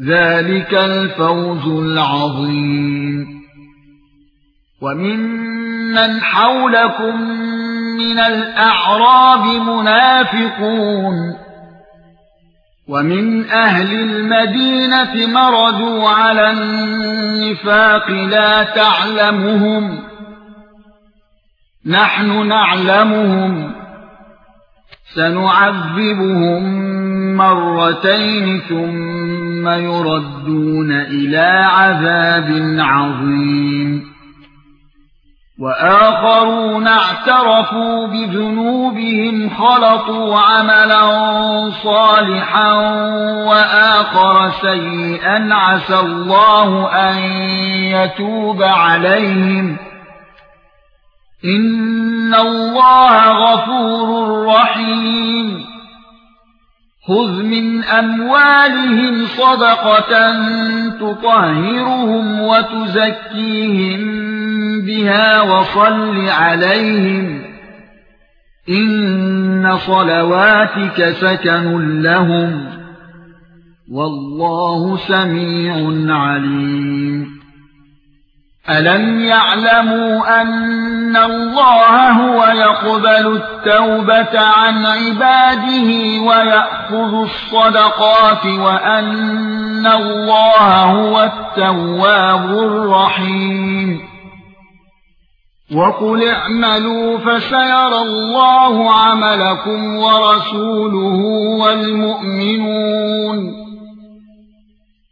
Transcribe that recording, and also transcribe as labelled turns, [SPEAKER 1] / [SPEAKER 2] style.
[SPEAKER 1] ذلك الفوز العظيم. وممن حولكم من الأعراب منافقون. ومن أهل المدينة مردوا على النفاق لا تعلمهم. نحن نعلمهم. سنعذبهم مرتين ثم يردون إلى عذاب عظيم. وآخرون اعترفوا بذنوبهم خلطوا عملا صالحا وآخر سيئا. عسى الله أن يتوب عليهم. إن الله غفور رحيم. خذ من اموالهم صدقه تطهرهم وتزكيهم بها وصل عليهم ان صلواتك سكن لهم والله سميع عليم. ألم يعلموا أن الله هو يقبل التوبة عن عباده ويأخذ الصدقات وأن الله هو التواب الرحيم وقل اعملوا فسيرى الله عملكم ورسوله والمؤمنون